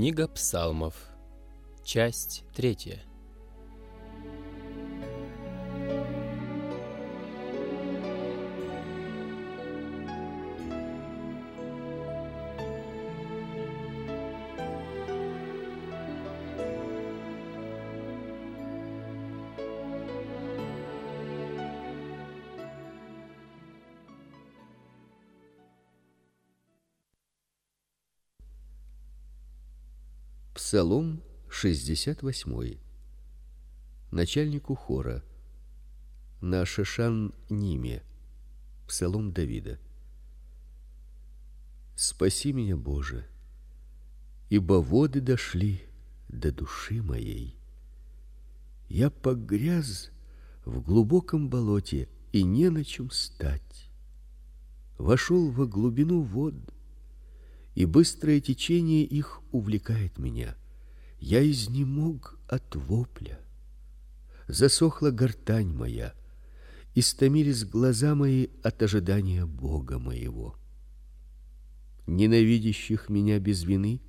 Книга псалмов. Часть третья. Псалом 68. Начальнику хора. На Шешан Ниме. Псалом Давида. Спаси меня, Боже, ибо воды дошли до души моей. Я погряз в глубоком болоте и не на чем стать. Вошел во глубину вод, и быстрое течение их увлекает меня. Я изнемог от вопля. Засохла гортань моя, истомились глаза мои от ожидания Бога моего. Ненавидящих меня без вины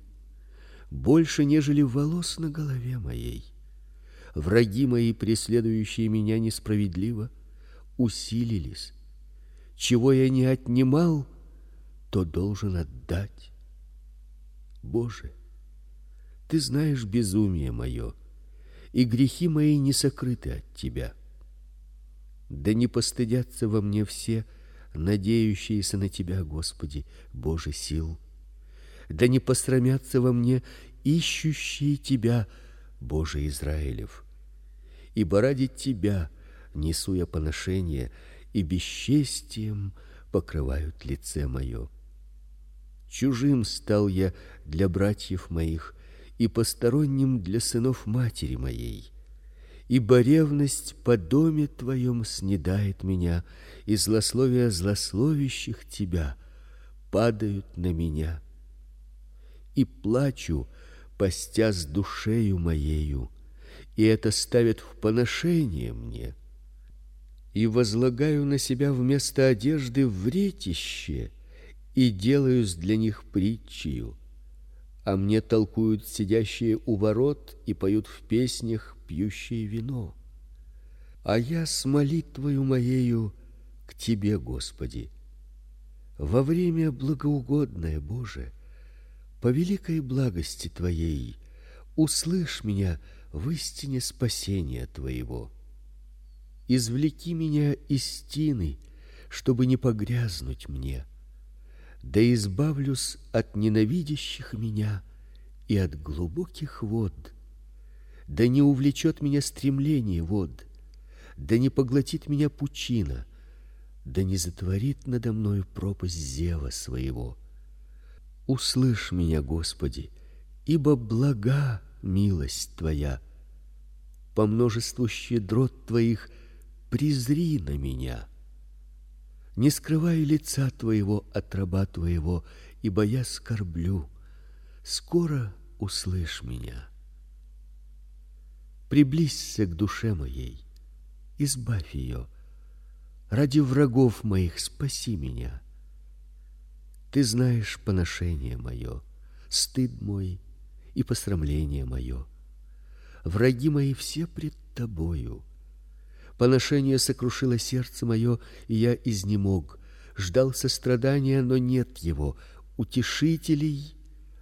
больше, нежели волос на голове моей. Враги мои, преследующие меня несправедливо, усилились. Чего я не отнимал, то должен отдать. Боже, ты знаешь безумие мое, и грехи мои не сокрыты от тебя. Да не постыдятся во мне все, надеющиеся на тебя, Господи, Боже сил. Да не посрамятся во мне ищущие тебя, Боже Израилев. Ибо ради тебя несу я поношение, и бесчестием покрывают лице мое. Чужим стал я для братьев моих, и посторонним для сынов матери моей. Ибо ревность по доме твоем снедает меня, и злословия злословящих тебя падают на меня. И плачу, постя с душею моею, и это ставит в поношение мне. И возлагаю на себя вместо одежды вретище, и делаюсь для них притчею а мне толкуют сидящие у ворот и поют в песнях пьющие вино. А я с молитвою моею к тебе, Господи. Во время благоугодное, Боже, по великой благости твоей, услышь меня в истине спасения твоего. Извлеки меня из тины, чтобы не погрязнуть мне да избавлюсь от ненавидящих меня и от глубоких вод. Да не увлечет меня стремление вод, да не поглотит меня пучина, да не затворит надо мною пропасть зева своего. Услышь меня, Господи, ибо блага милость твоя. По множеству щедрот твоих презри на меня не скрывай лица твоего от раба твоего, ибо я скорблю. Скоро услышь меня. Приблизься к душе моей, избавь ее. Ради врагов моих спаси меня. Ты знаешь поношение мое, стыд мой и посрамление мое. Враги мои все пред тобою Поношение сокрушило сердце мое, и я изнемог. Ждал сострадания, но нет его, утешителей,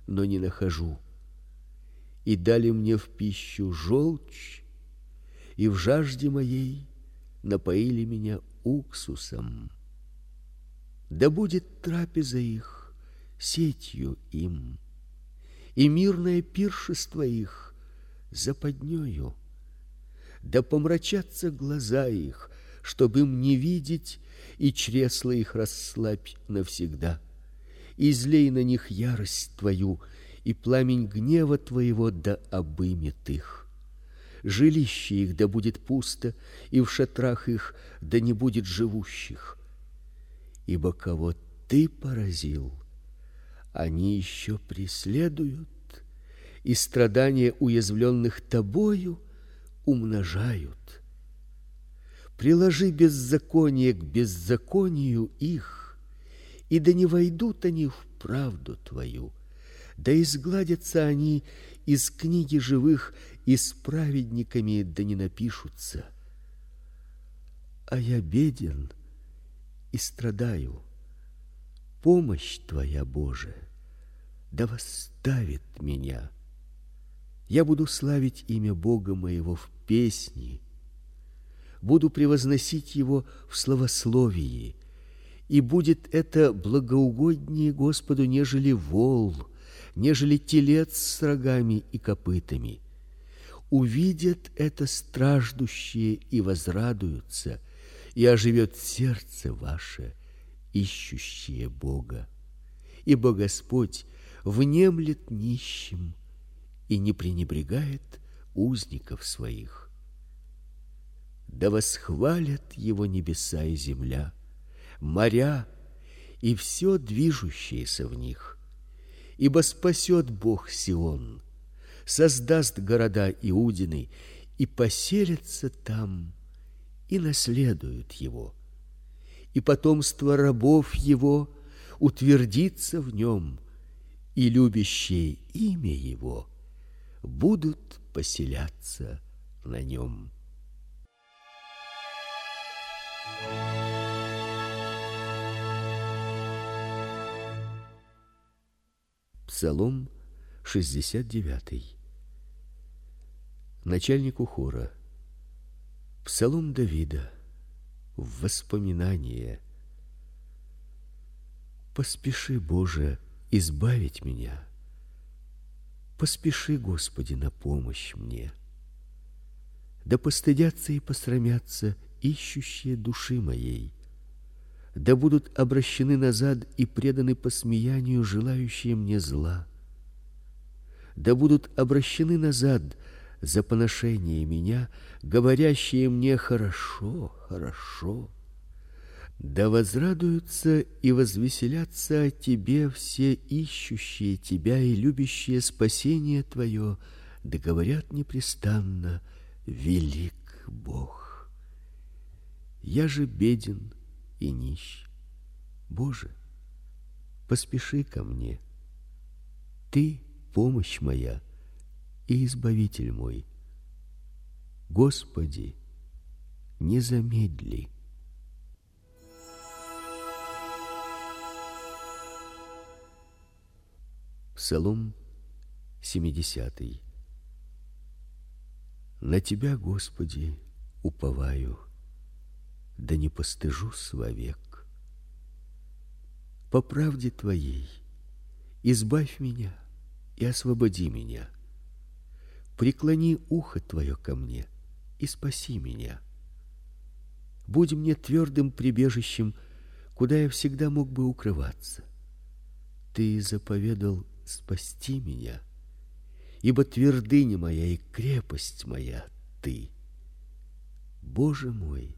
но не нахожу. И дали мне в пищу желчь, и в жажде моей напоили меня уксусом. Да будет трапеза их сетью им, и мирное пиршество их западнёю да помрачатся глаза их, чтобы им не видеть, и чресла их расслабь навсегда. Излей на них ярость твою, и пламень гнева твоего да обымет их. Жилище их да будет пусто, и в шатрах их да не будет живущих. Ибо кого ты поразил, они еще преследуют, и страдания уязвленных тобою умножают. Приложи беззаконие к беззаконию их, и да не войдут они в правду твою, да изгладятся они из книги живых, и с праведниками да не напишутся. А я беден и страдаю. Помощь твоя, Боже, да восставит меня. Я буду славить имя Бога моего в песни, буду превозносить его в славословии, и будет это благоугоднее Господу, нежели вол, нежели телец с рогами и копытами. Увидят это страждущие и возрадуются, и оживет сердце ваше, ищущее Бога. Ибо Господь внемлет нищим и не пренебрегает узников своих. Да восхвалят его небеса и земля, моря и все движущееся в них. Ибо спасет Бог Сион, создаст города Иудины и поселятся там и наследуют его. И потомство рабов его утвердится в нем, и любящие имя его будут поселяться на нем. Псалом 69. Начальнику хора. Псалом Давида. В воспоминание. Поспеши, Боже, избавить меня Поспеши, Господи, на помощь мне. Да постыдятся и посрамятся ищущие души моей. Да будут обращены назад и преданы посмеянию желающие мне зла. Да будут обращены назад за поношение меня, говорящие мне хорошо, хорошо. Да возрадуются и возвеселятся о тебе все ищущие тебя и любящие спасение твое, да говорят непрестанно: велик Бог. Я же беден и нищ. Боже, поспеши ко мне. Ты помощь моя и избавитель мой. Господи, не замедли. Псалом 70. На тебя, Господи, уповаю, да не постыжусь вовек. По правде твоей избавь меня и освободи меня. Преклони ухо твое ко мне и спаси меня. Будь мне твердым прибежищем, куда я всегда мог бы укрываться. Ты заповедал спасти меня, ибо твердыня моя и крепость моя ты. Боже мой,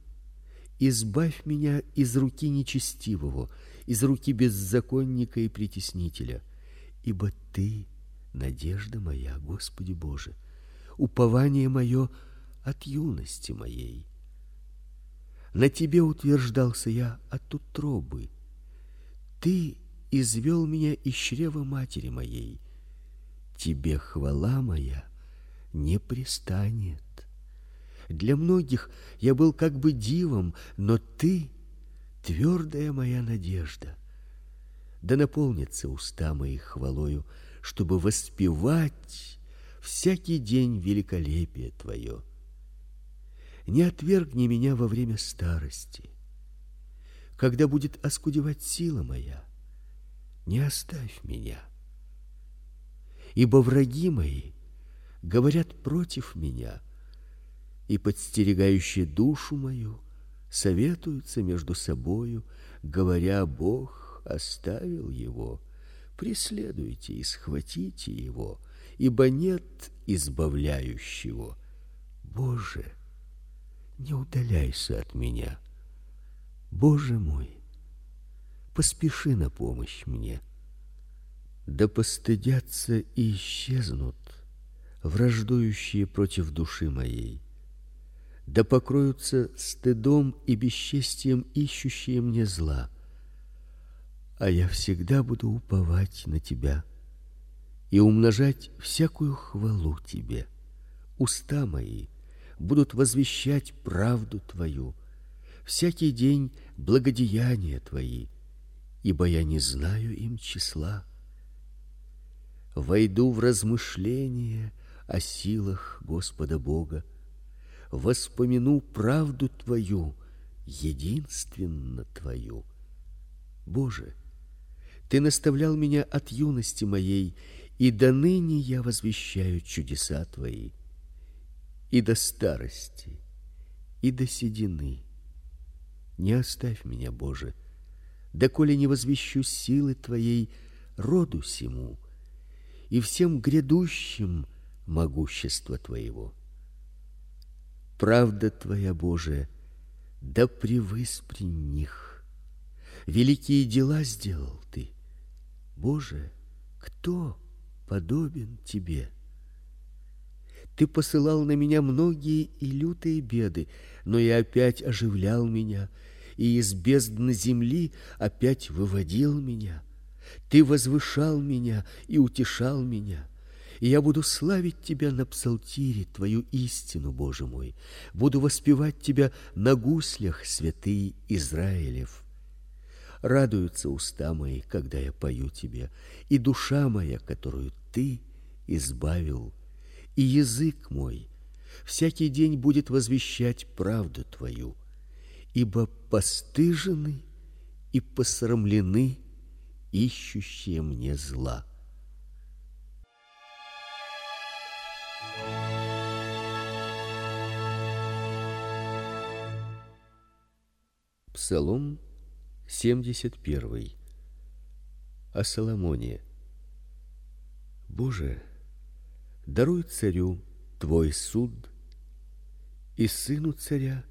избавь меня из руки нечестивого, из руки беззаконника и притеснителя, ибо ты надежда моя, Господи Боже, упование мое от юности моей. На тебе утверждался я от утробы. Ты извел меня из чрева матери моей. Тебе хвала моя не пристанет. Для многих я был как бы дивом, но ты твердая моя надежда. Да наполнится уста мои хвалою, чтобы воспевать всякий день великолепие твое. Не отвергни меня во время старости, когда будет оскудевать сила моя не оставь меня. Ибо враги мои говорят против меня, и подстерегающие душу мою советуются между собою, говоря: Бог оставил его, преследуйте и схватите его, ибо нет избавляющего. Боже, не удаляйся от меня. Боже мой, поспеши на помощь мне. Да постыдятся и исчезнут враждующие против души моей. Да покроются стыдом и бесчестием ищущие мне зла. А я всегда буду уповать на тебя и умножать всякую хвалу тебе. Уста мои будут возвещать правду твою, всякий день благодеяния твои, ибо я не знаю им числа. Войду в размышления о силах Господа Бога, воспомяну правду твою, единственно твою. Боже, ты наставлял меня от юности моей, и до ныне я возвещаю чудеса твои. И до старости, и до седины не оставь меня, Боже, доколе не возвещу силы твоей роду сему и всем грядущим могущества твоего. Правда твоя, Божия, да превыс при них. Великие дела сделал ты. Боже, кто подобен тебе? Ты посылал на меня многие и лютые беды, но и опять оживлял меня, и из бездны земли опять выводил меня. Ты возвышал меня и утешал меня. И я буду славить тебя на псалтире, твою истину, Боже мой. Буду воспевать тебя на гуслях, святый Израилев. Радуются уста мои, когда я пою тебе, и душа моя, которую ты избавил, и язык мой всякий день будет возвещать правду твою, ибо постыжены и посрамлены ищущие мне зла. Псалом 71. О Соломоне. Боже, даруй царю твой суд и сыну царя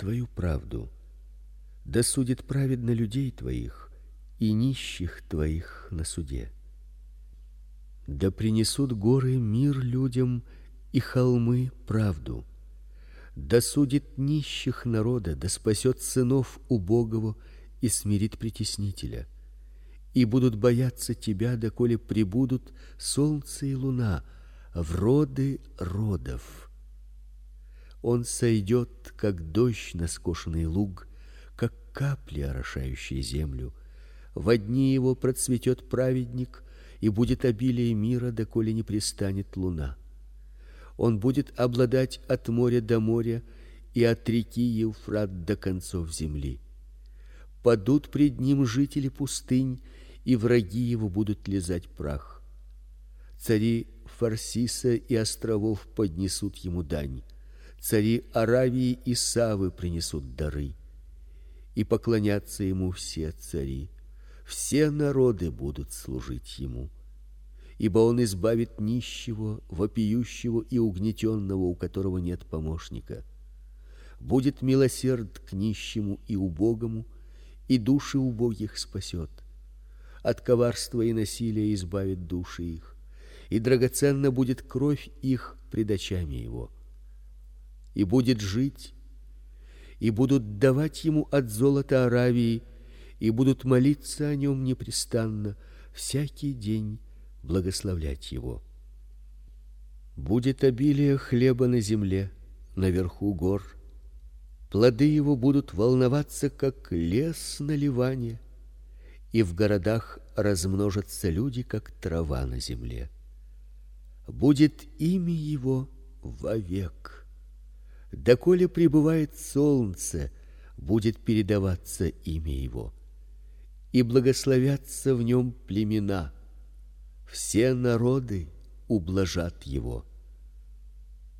твою правду. Да судит праведно людей твоих и нищих твоих на суде. Да принесут горы мир людям и холмы правду. Да судит нищих народа, да спасет сынов убогого и смирит притеснителя. И будут бояться тебя, доколе прибудут солнце и луна в роды родов. Он сойдет, как дождь на скошенный луг, как капли, орошающие землю. В дни его процветет праведник, и будет обилие мира, доколе не пристанет луна. Он будет обладать от моря до моря и от реки Евфрат до концов земли. Падут пред ним жители пустынь, и враги его будут лизать прах. Цари Фарсиса и островов поднесут ему дань. Цари Аравии и Савы принесут дары. И поклонятся ему все цари. Все народы будут служить ему ибо он избавит нищего, вопиющего и угнетенного, у которого нет помощника. Будет милосерд к нищему и убогому, и души убогих спасет. От коварства и насилия избавит души их, и драгоценна будет кровь их пред очами его. И будет жить, и будут давать ему от золота Аравии, и будут молиться о нем непрестанно всякий день благословлять его. Будет обилие хлеба на земле, наверху гор. Плоды его будут волноваться, как лес на ливане, и в городах размножатся люди, как трава на земле. Будет имя его вовек. Доколе пребывает солнце, будет передаваться имя его, и благословятся в нем племена все народы ублажат его.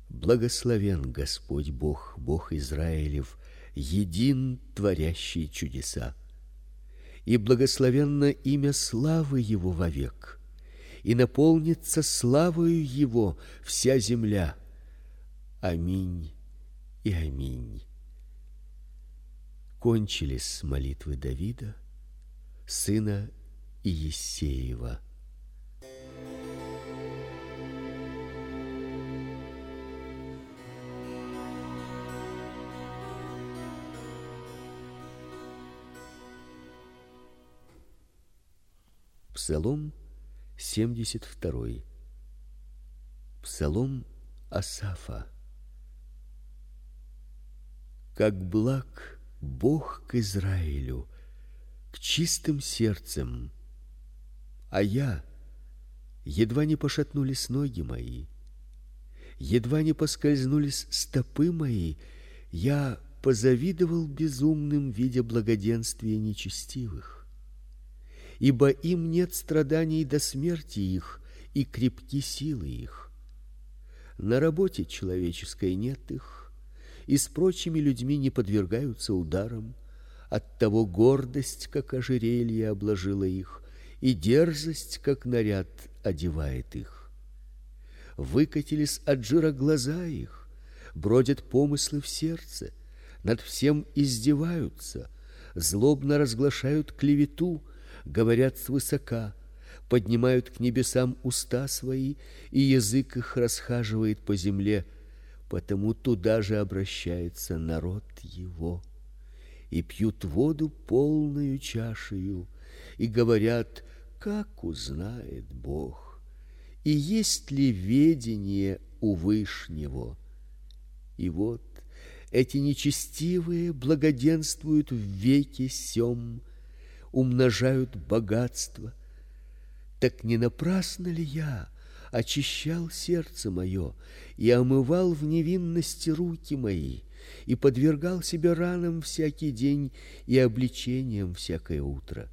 Благословен Господь Бог, Бог Израилев, един творящий чудеса. и благословенно имя славы его вовек, и наполнится славою его вся земля. Аминь и аминь. Кончились молитвы Давида, сына Иессеева. Псалом 72. Псалом Асафа. Как благ Бог к Израилю, к чистым сердцем, а я едва не пошатнулись ноги мои, едва не поскользнулись стопы мои, я позавидовал безумным, видя благоденствие нечестивых ибо им нет страданий до смерти их, и крепки силы их. На работе человеческой нет их, и с прочими людьми не подвергаются ударам, от того гордость, как ожерелье, обложила их, и дерзость, как наряд, одевает их. Выкатились от жира глаза их, бродят помыслы в сердце, над всем издеваются, злобно разглашают клевету, говорят свысока, поднимают к небесам уста свои, и язык их расхаживает по земле, потому туда же обращается народ его. И пьют воду полную чашею, и говорят: как узнает Бог? И есть ли ведение у Вышнего? И вот эти нечестивые благоденствуют в веке сём, умножают богатство. Так не напрасно ли я очищал сердце мое и омывал в невинности руки мои и подвергал себя ранам всякий день и обличениям всякое утро?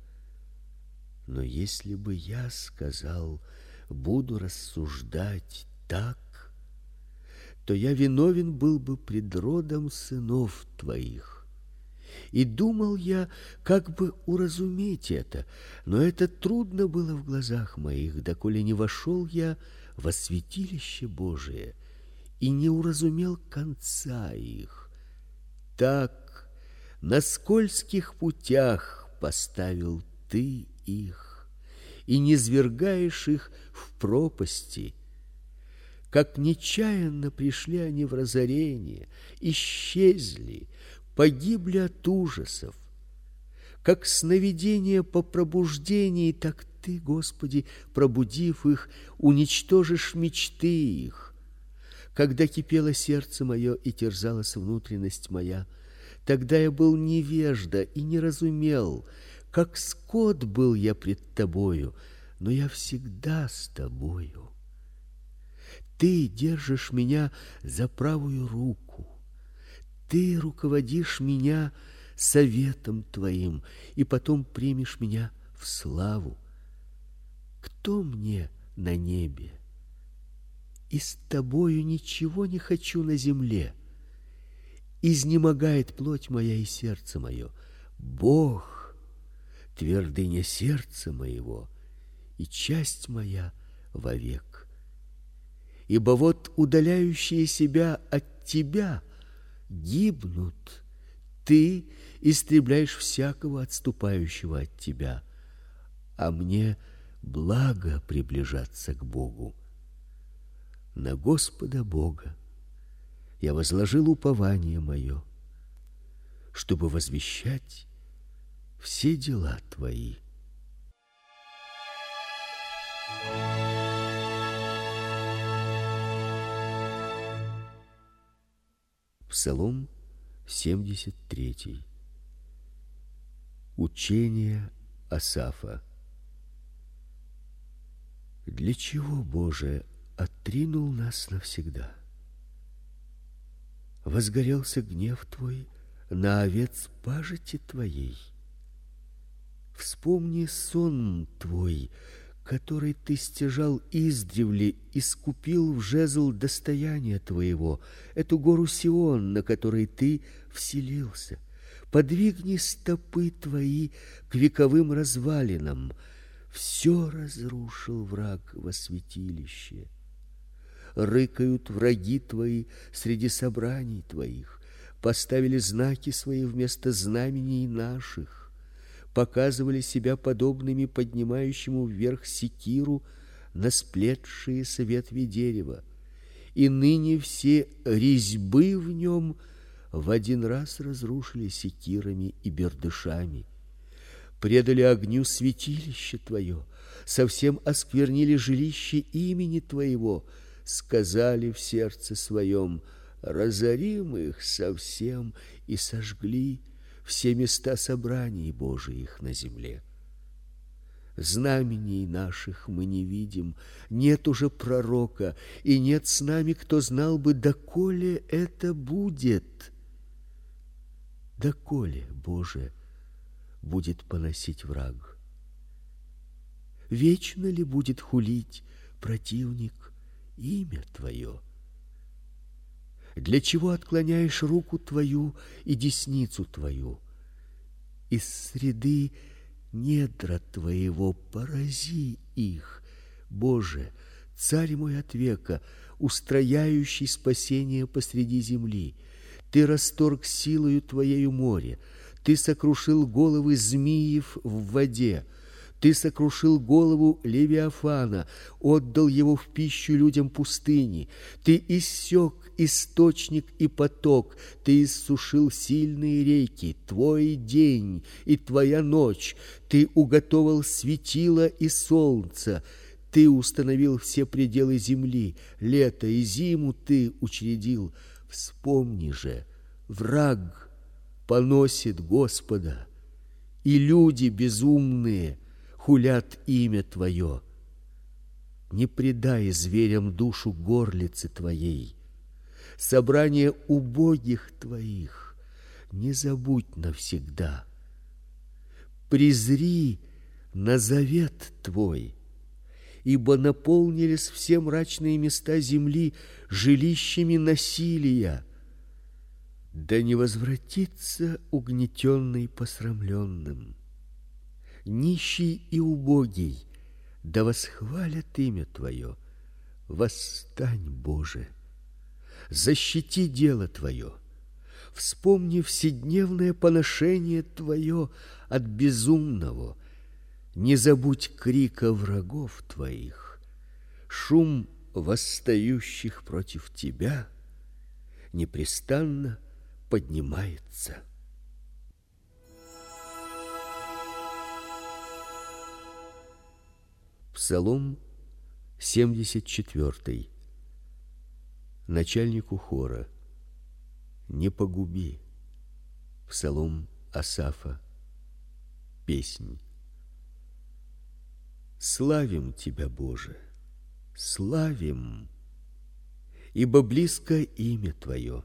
Но если бы я сказал, буду рассуждать так, то я виновен был бы пред родом сынов твоих. И думал я, как бы уразуметь это, но это трудно было в глазах моих, доколе не вошел я во святилище Божие и не уразумел конца их. Так на скользких путях поставил ты их и не звергаешь их в пропасти. Как нечаянно пришли они в разорение, исчезли, погибли от ужасов. Как сновидение по пробуждении, так ты, Господи, пробудив их, уничтожишь мечты их. Когда кипело сердце мое и терзалась внутренность моя, тогда я был невежда и не разумел, как скот был я пред тобою, но я всегда с тобою. Ты держишь меня за правую руку ты руководишь меня советом твоим и потом примешь меня в славу. Кто мне на небе? И с тобою ничего не хочу на земле. Изнемогает плоть моя и сердце мое. Бог, твердыня сердца моего и часть моя вовек. Ибо вот удаляющие себя от тебя гибнут. Ты истребляешь всякого отступающего от тебя, а мне благо приближаться к Богу. На Господа Бога я возложил упование мое, чтобы возвещать все дела твои. Псалом 73. Учение Асафа. Для чего, Боже, отринул нас навсегда? Возгорелся гнев Твой на овец пажити Твоей. Вспомни сон Твой, который ты стяжал издревле, искупил в жезл достояния твоего, эту гору Сион, на которой ты вселился. Подвигни стопы твои к вековым развалинам. Все разрушил враг во святилище. Рыкают враги твои среди собраний твоих, поставили знаки свои вместо знамений наших, показывали себя подобными поднимающему вверх секиру на сплетшиеся ветви дерева. И ныне все резьбы в нем в один раз разрушили секирами и бердышами, предали огню святилище твое, совсем осквернили жилище имени твоего, сказали в сердце своем: разорим их совсем и сожгли все места собраний Божиих на земле. Знамений наших мы не видим, нет уже пророка, и нет с нами, кто знал бы, доколе это будет. Доколе, Боже, будет поносить враг? Вечно ли будет хулить противник имя Твое? Для чего отклоняешь руку Твою и десницу Твою? Из среды недра Твоего порази их, Боже, Царь мой от века, устрояющий спасение посреди земли. Ты расторг силою Твоею море, Ты сокрушил головы змеев в воде, Ты сокрушил голову Левиафана, отдал его в пищу людям пустыни, Ты иссек источник и поток, Ты иссушил сильные реки, Твой день и Твоя ночь, Ты уготовал светило и солнце, Ты установил все пределы земли, лето и зиму Ты учредил, Вспомни же, враг поносит Господа, и люди безумные хулят имя Твое. Не предай зверям душу горлицы Твоей, собрание убогих Твоих не забудь навсегда. Призри на завет Твой, ибо наполнились все мрачные места земли жилищами насилия. Да не возвратится угнетенный посрамленным. Нищий и убогий, да восхвалят имя Твое. Восстань, Боже, защити дело Твое. Вспомни вседневное поношение Твое от безумного – не забудь крика врагов твоих, шум восстающих против тебя непрестанно поднимается. Псалом 74. Начальнику хора. Не погуби. Псалом Асафа. Песнь. Славим Тебя, Боже, славим, ибо близко имя Твое.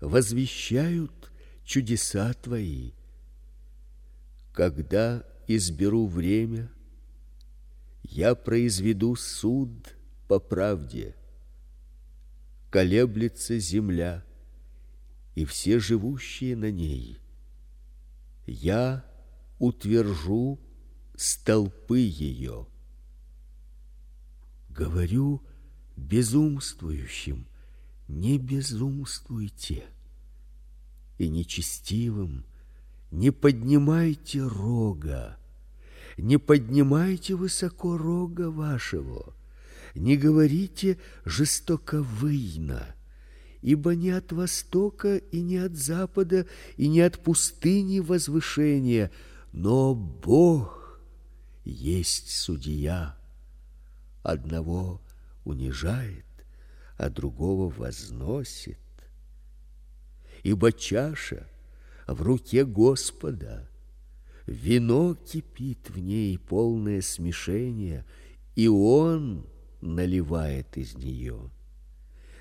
Возвещают чудеса Твои. Когда изберу время, я произведу суд по правде. Колеблется земля и все живущие на ней. Я утвержу столпы ее. Говорю безумствующим, не безумствуйте, и нечестивым не поднимайте рога, не поднимайте высоко рога вашего, не говорите жестоковыйно, ибо не от востока и не от запада и не от пустыни возвышения, но Бог есть судья. Одного унижает, а другого возносит. Ибо чаша в руке Господа, вино кипит в ней полное смешение, и Он наливает из нее.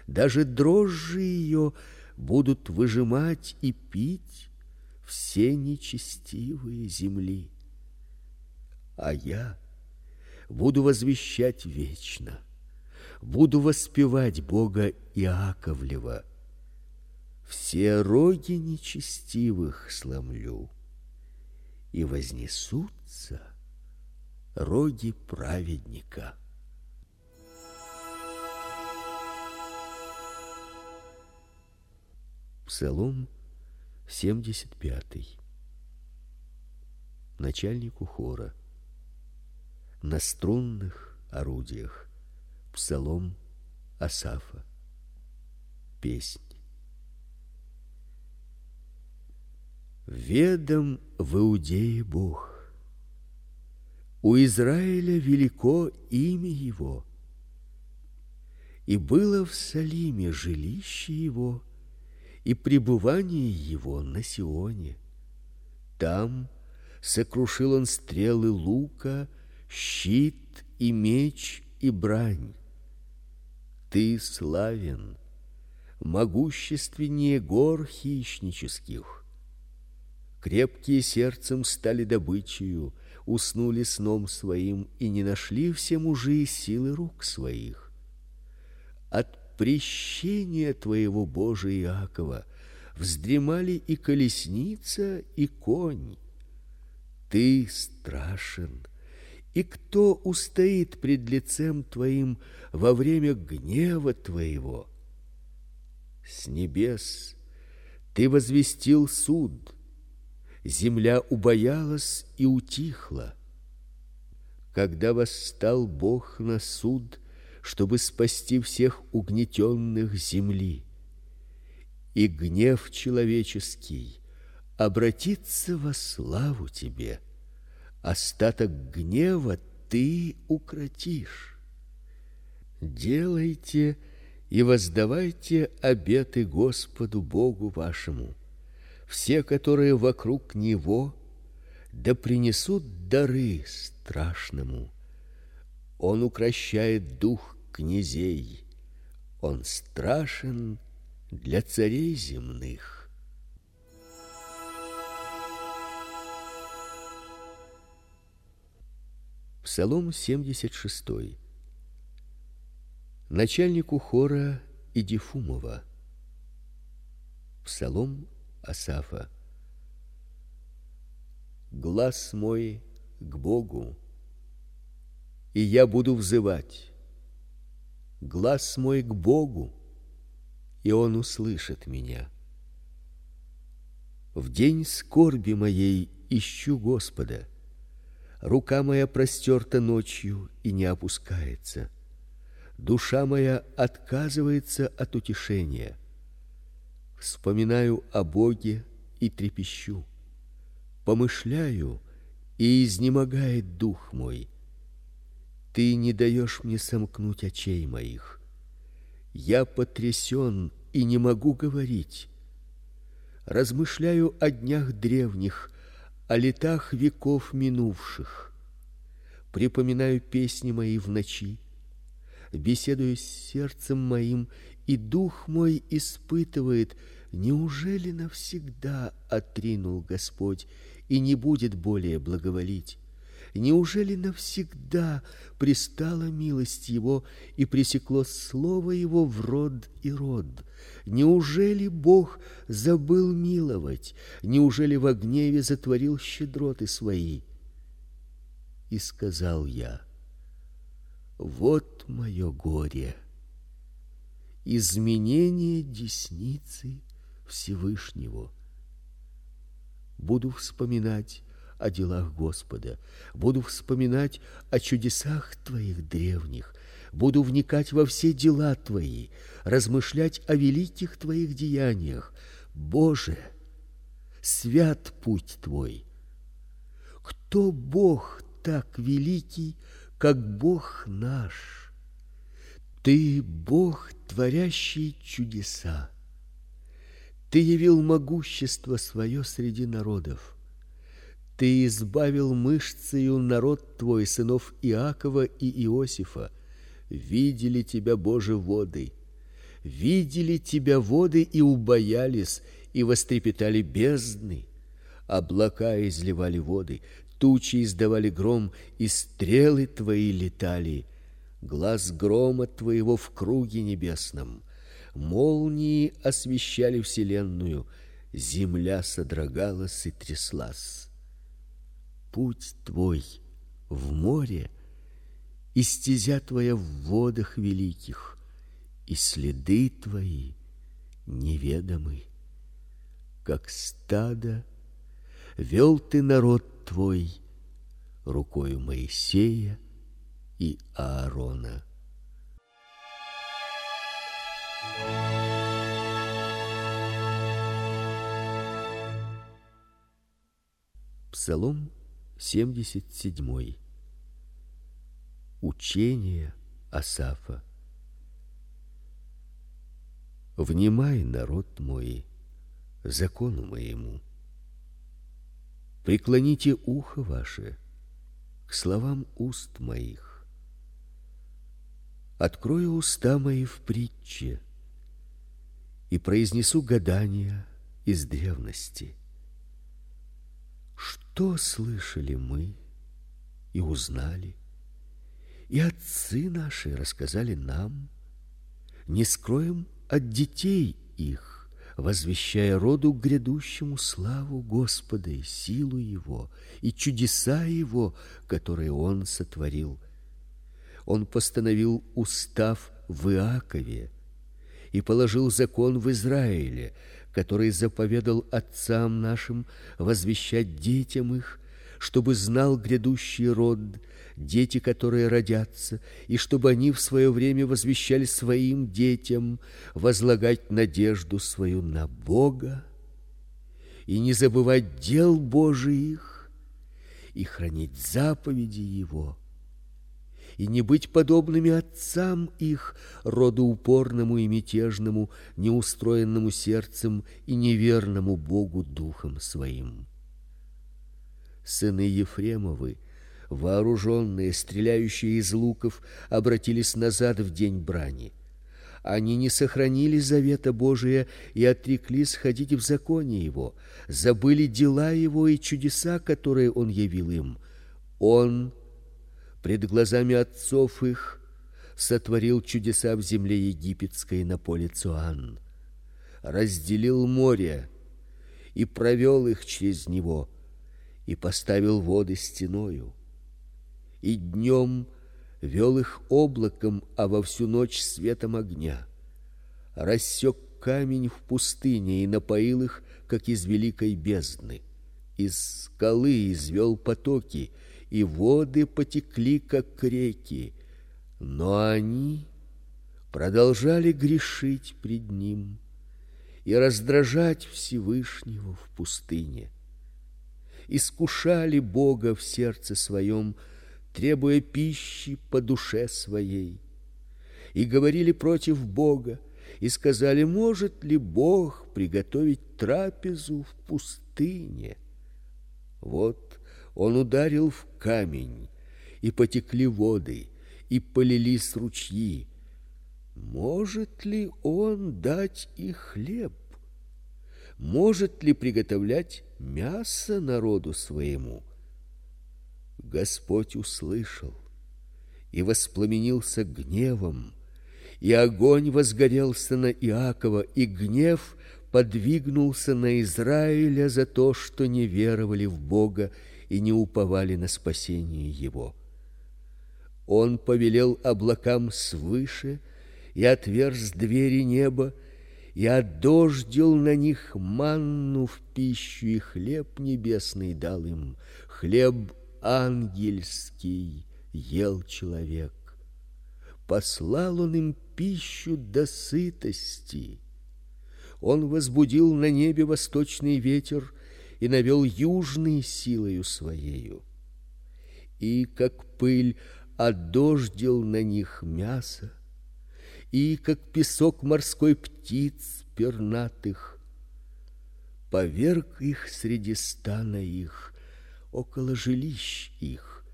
Даже дрожжи ее будут выжимать и пить все нечестивые земли а я буду возвещать вечно, буду воспевать Бога Иаковлева. все роги нечестивых сломлю, и вознесутся роги праведника. Псалом 75. Начальнику хора. На струнных орудиях. Псалом Асафа. Песнь. Ведом в Иудее Бог. У Израиля велико имя его. И было в Салиме жилище его, и пребывание его на Сионе. Там сокрушил он стрелы лука, щит и меч и брань. Ты славен, могущественнее гор хищнических. Крепкие сердцем стали добычею, уснули сном своим и не нашли все мужи силы рук своих. От прещения твоего Божия Иакова вздремали и колесница, и конь. Ты страшен, и кто устоит пред лицем твоим во время гнева твоего? С небес ты возвестил суд, земля убоялась и утихла. Когда восстал Бог на суд, чтобы спасти всех угнетенных земли. И гнев человеческий обратится во славу тебе. Остаток гнева ты укротишь. Делайте и воздавайте обеты Господу Богу вашему. Все, которые вокруг него, да принесут дары страшному он укращает дух князей. Он страшен для царей земных. Псалом 76. Начальнику хора Идифумова. Псалом Асафа. Глаз мой к Богу, и я буду взывать. Глаз мой к Богу, и он услышит меня. В день скорби моей ищу Господа. Рука моя простерта ночью и не опускается. Душа моя отказывается от утешения. Вспоминаю о Боге и трепещу. Помышляю, и изнемогает дух мой. Ты не даешь мне сомкнуть очей моих. Я потрясен и не могу говорить. Размышляю о днях древних, о летах веков минувших. Припоминаю песни мои в ночи, беседую с сердцем моим, и дух мой испытывает, неужели навсегда отринул Господь и не будет более благоволить? Неужели навсегда пристала милость его и пресекло слово его в род и род? Неужели Бог забыл миловать? Неужели во гневе затворил щедроты свои? И сказал я: Вот мое горе, изменение десницы Всевышнего. Буду вспоминать о делах Господа, буду вспоминать о чудесах твоих древних, буду вникать во все дела твои, размышлять о великих твоих деяниях. Боже, свят путь твой. Кто Бог так великий, как Бог наш? Ты Бог, творящий чудеса. Ты явил могущество свое среди народов. Ты избавил мышцею народ твой, сынов Иакова и Иосифа. Видели тебя, Боже, воды. Видели тебя воды и убоялись, и вострепетали бездны. Облака изливали воды, тучи издавали гром, и стрелы твои летали. Глаз грома твоего в круге небесном. Молнии освещали вселенную, земля содрогалась и тряслась. Путь твой в море, и стезя твоя в водах великих, и следы твои неведомы. Как стадо вел ты народ твой рукою Моисея и Аарона. Псалом 77. Учение Асафа. Внимай, народ мой, закону моему. Преклоните ухо ваше к словам уст моих. Открою уста мои в притче и произнесу гадания из древности. Что слышали мы и узнали, и отцы наши рассказали нам, не скроем от детей их, возвещая роду грядущему славу Господа и силу его и чудеса его, которые он сотворил. Он постановил устав в Иакове и положил закон в Израиле, который заповедал отцам нашим возвещать детям их, чтобы знал грядущий род, дети, которые родятся, и чтобы они в свое время возвещали своим детям возлагать надежду свою на Бога и не забывать дел Божиих и хранить заповеди его и не быть подобными отцам их, роду упорному и мятежному, неустроенному сердцем и неверному Богу духом своим. Сыны Ефремовы, вооруженные, стреляющие из луков, обратились назад в день брани. Они не сохранили завета Божия и отреклись ходить в законе его, забыли дела его и чудеса, которые он явил им. Он пред глазами отцов их сотворил чудеса в земле египетской на поле Цуан. Разделил море и провел их через него и поставил воды стеною. И днем вел их облаком, а во всю ночь светом огня. Рассек камень в пустыне и напоил их, как из великой бездны. Из скалы извел потоки, и воды потекли как реки, но они продолжали грешить пред ним и раздражать Всевышнего в пустыне. Искушали Бога в сердце своем, требуя пищи по душе своей, и говорили против Бога, и сказали: может ли Бог приготовить трапезу в пустыне? Вот он ударил в камень, и потекли воды, и полились ручьи. Может ли он дать и хлеб? Может ли приготовлять мясо народу своему? Господь услышал и воспламенился гневом, и огонь возгорелся на Иакова, и гнев подвигнулся на Израиля за то, что не веровали в Бога и не уповали на спасение его. Он повелел облакам свыше и отверз двери неба, и отдождил на них манну в пищу, и хлеб небесный дал им, хлеб ангельский ел человек. Послал он им пищу до сытости. Он возбудил на небе восточный ветер и навел южной силою своею. И как пыль одождил на них мясо, и как песок морской птиц пернатых, поверг их среди стана их, около жилищ их,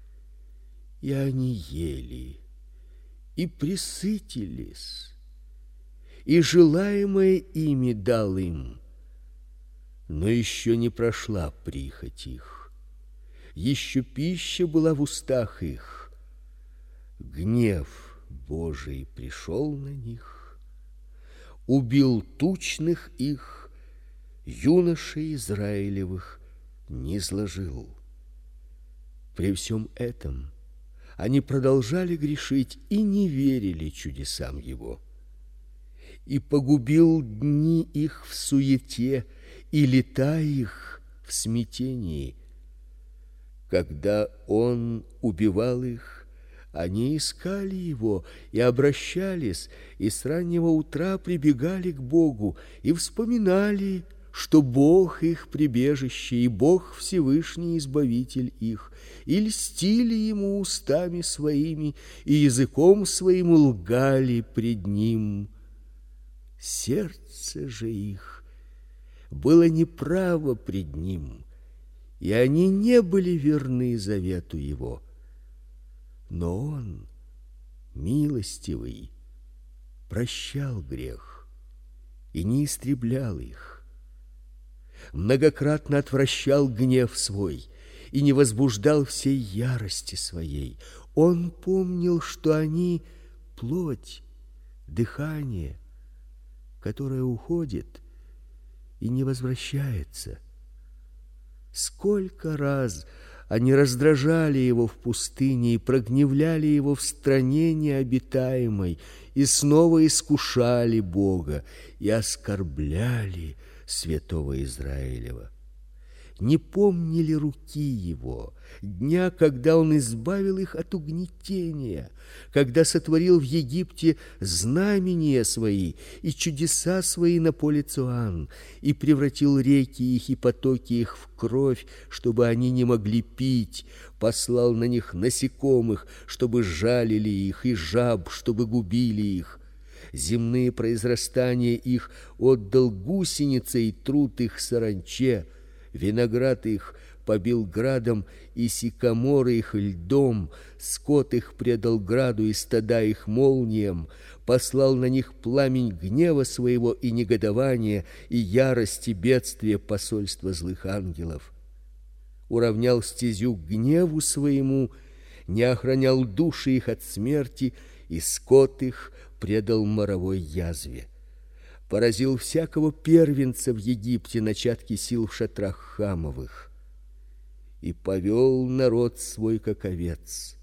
и они ели и присытились, и желаемое ими дал им но еще не прошла прихоть их. Еще пища была в устах их. Гнев Божий пришел на них. убил тучных их, юношей Израилевых не сложил. При всем этом они продолжали грешить и не верили чудесам его. И погубил дни их в суете и лета их в смятении. Когда он убивал их, они искали его и обращались, и с раннего утра прибегали к Богу и вспоминали что Бог их прибежище и Бог Всевышний избавитель их, и льстили ему устами своими, и языком своим лгали пред ним. Сердце же их было неправо пред ним, и они не были верны завету его. Но он, милостивый, прощал грех и не истреблял их многократно отвращал гнев свой и не возбуждал всей ярости своей. Он помнил, что они плоть, дыхание, которое уходит и не возвращается. Сколько раз они раздражали его в пустыне и прогневляли его в стране необитаемой, и снова искушали Бога и оскорбляли святого Израилева. Не помнили руки его, дня, когда он избавил их от угнетения, когда сотворил в Египте знамения свои и чудеса свои на поле Цуан, и превратил реки их и потоки их в кровь, чтобы они не могли пить, послал на них насекомых, чтобы жалили их, и жаб, чтобы губили их. Земные произрастания их отдал гусенице и труд их саранче, виноград их побил градом и сикаморы их льдом, скот их предал граду и стада их молниям, послал на них пламень гнева своего и негодования и ярости бедствия посольства злых ангелов. Уравнял стезю гневу своему, не охранял души их от смерти, и скот их предал моровой язве. Поразил всякого первенца в Египте начатки сил в шатрах хамовых. И повел народ свой как овец,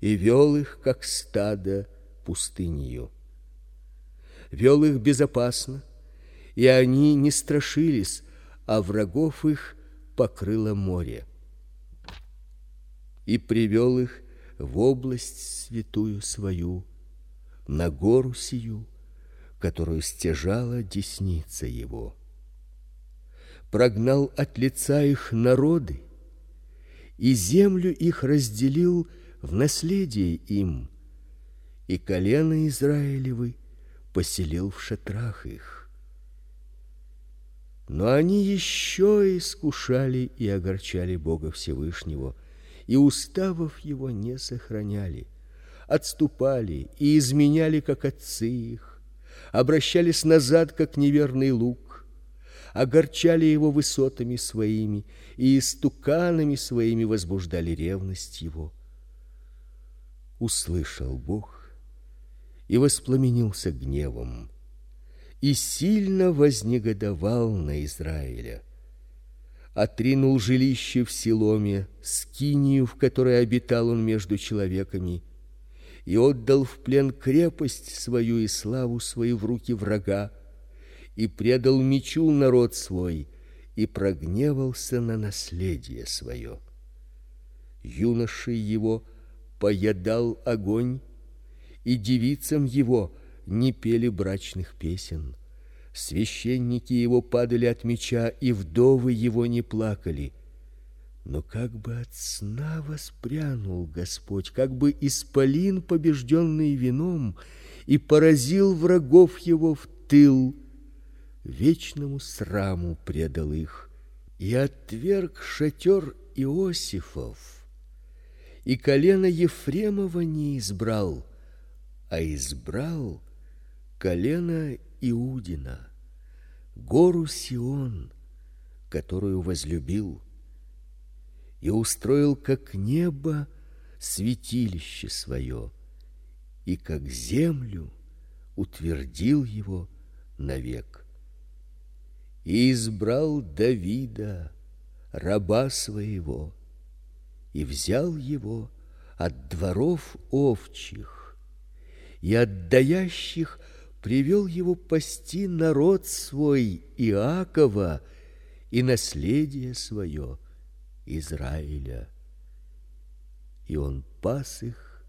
и вел их как стадо пустынью. Вел их безопасно, и они не страшились, а врагов их покрыло море. И привел их в область святую свою, на гору сию, которую стяжала десница его. Прогнал от лица их народы, и землю их разделил в наследие им, и колено Израилевы поселил в шатрах их. Но они еще искушали и огорчали Бога Всевышнего, и уставов его не сохраняли отступали и изменяли, как отцы их, обращались назад, как неверный лук, огорчали его высотами своими и истуканами своими возбуждали ревность его. Услышал Бог и воспламенился гневом, и сильно вознегодовал на Израиля отринул жилище в Силоме, скинию, в которой обитал он между человеками, и отдал в плен крепость свою и славу свою в руки врага, и предал мечу народ свой, и прогневался на наследие свое. Юношей его поедал огонь, и девицам его не пели брачных песен. Священники его падали от меча, и вдовы его не плакали но как бы от сна воспрянул Господь, как бы исполин, побежденный вином, и поразил врагов его в тыл, вечному сраму предал их, и отверг шатер Иосифов, и колено Ефремова не избрал, а избрал колено Иудина, гору Сион, которую возлюбил и устроил как небо святилище свое, и как землю утвердил его навек. И избрал Давида, раба своего, и взял его от дворов овчих, и от даящих привел его пасти народ свой Иакова и наследие свое Израиля. И он пас их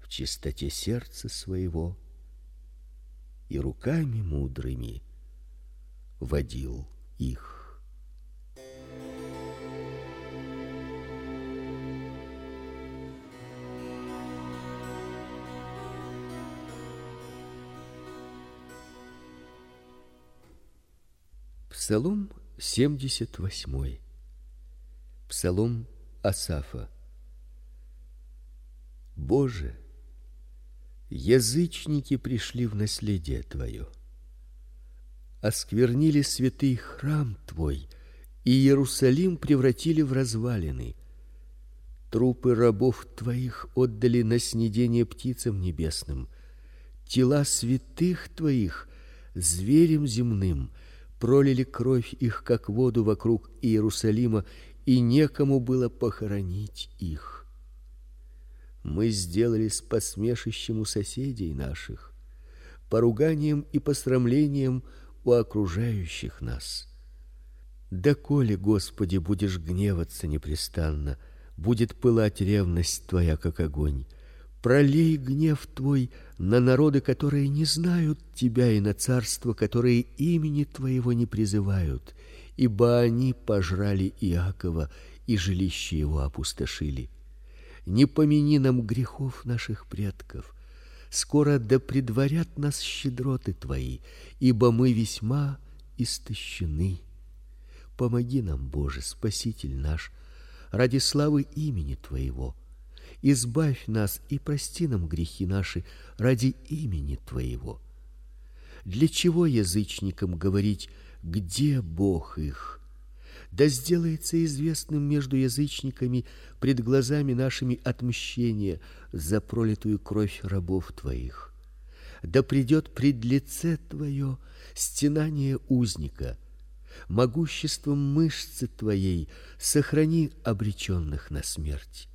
в чистоте сердца своего и руками мудрыми водил их. Псалом 78. Псалом Асафа. Боже, язычники пришли в наследие твое. Осквернили святый храм твой, и Иерусалим превратили в развалины. Трупы рабов твоих отдали на снедение птицам небесным. Тела святых твоих зверям земным – пролили кровь их, как воду вокруг Иерусалима, и некому было похоронить их. Мы сделали с посмешищем у соседей наших, поруганием и посрамлением у окружающих нас. Да коли, Господи, будешь гневаться непрестанно, будет пылать ревность твоя, как огонь. Пролей гнев твой на народы, которые не знают тебя, и на царства, которые имени твоего не призывают, ибо они пожрали Иакова и жилище его опустошили. Не помяни нам грехов наших предков. Скоро да предварят нас щедроты твои, ибо мы весьма истощены. Помоги нам, Боже, Спаситель наш, ради славы имени твоего избавь нас и прости нам грехи наши ради имени твоего. Для чего язычникам говорить: где Бог их? Да сделается известным между язычниками пред глазами нашими отмщение за пролитую кровь рабов твоих. Да придет пред лице твое стенание узника, могуществом мышцы твоей сохрани обреченных на смерть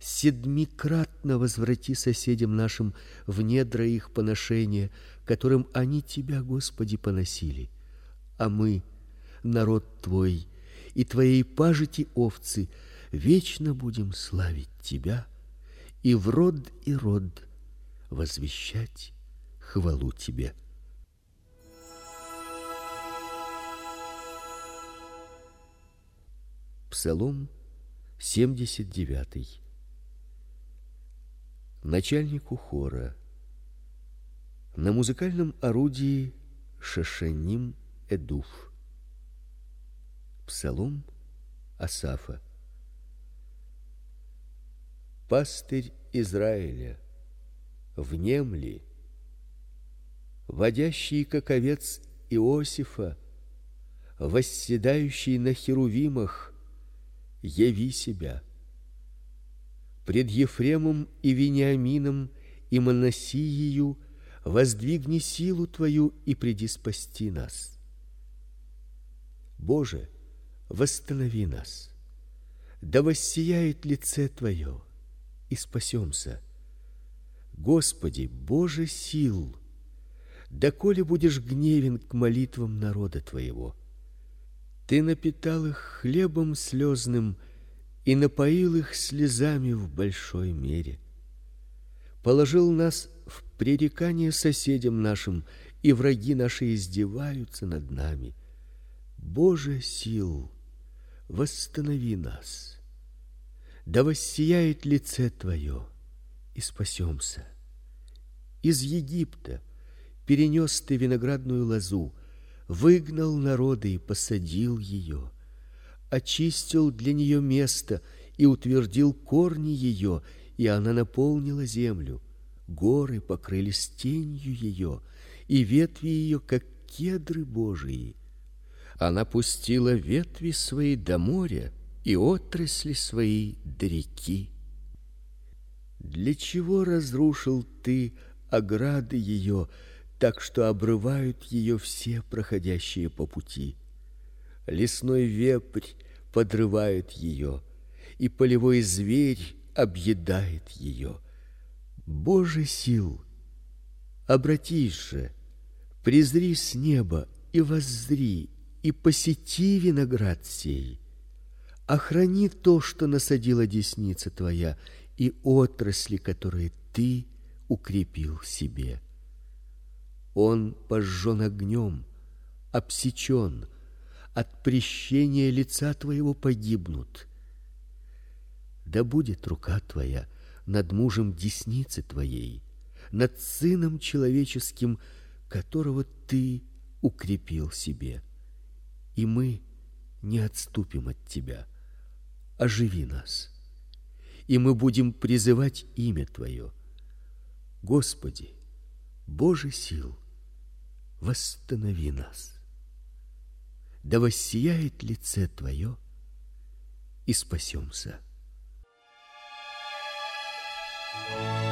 седмикратно возврати соседям нашим в недра их поношения, которым они тебя, Господи, поносили. А мы, народ твой, и твоей пажити овцы, вечно будем славить тебя и в род и род возвещать хвалу тебе. Псалом 79 начальнику хора. На музыкальном орудии шашаним эдуф. Псалом Асафа. Пастырь Израиля, внемли, водящий как овец Иосифа, восседающий на херувимах, яви себя пред Ефремом и Вениамином и Манасиею воздвигни силу твою и приди спасти нас. Боже, восстанови нас. Да воссияет лице твое, и спасемся. Господи, Боже сил, доколе будешь гневен к молитвам народа твоего. Ты напитал их хлебом слезным и напоил их слезами в большой мере. Положил нас в пререкание соседям нашим, и враги наши издеваются над нами. Боже сил, восстанови нас. Да воссияет лице твое, и спасемся. Из Египта перенес ты виноградную лозу, выгнал народы и посадил ее очистил для нее место и утвердил корни ее, и она наполнила землю. Горы покрылись тенью ее, и ветви ее как кедры Божии. Она пустила ветви свои до моря и отрасли свои до реки. Для чего разрушил ты ограды ее, так что обрывают ее все проходящие по пути. Лесной вепрь подрывает ее, и полевой зверь объедает ее. Боже сил, обратись же, презри с неба и воззри, и посети виноград сей. Охрани то, что насадила десница твоя, и отрасли, которые ты укрепил себе. Он пожжен огнем, обсечен, от прещения лица твоего погибнут. Да будет рука твоя над мужем десницы твоей, над сыном человеческим, которого ты укрепил себе. И мы не отступим от тебя. Оживи нас. И мы будем призывать имя твое. Господи, Боже сил, восстанови нас. Да воссияет лице Твое, и спасемся. Thank you.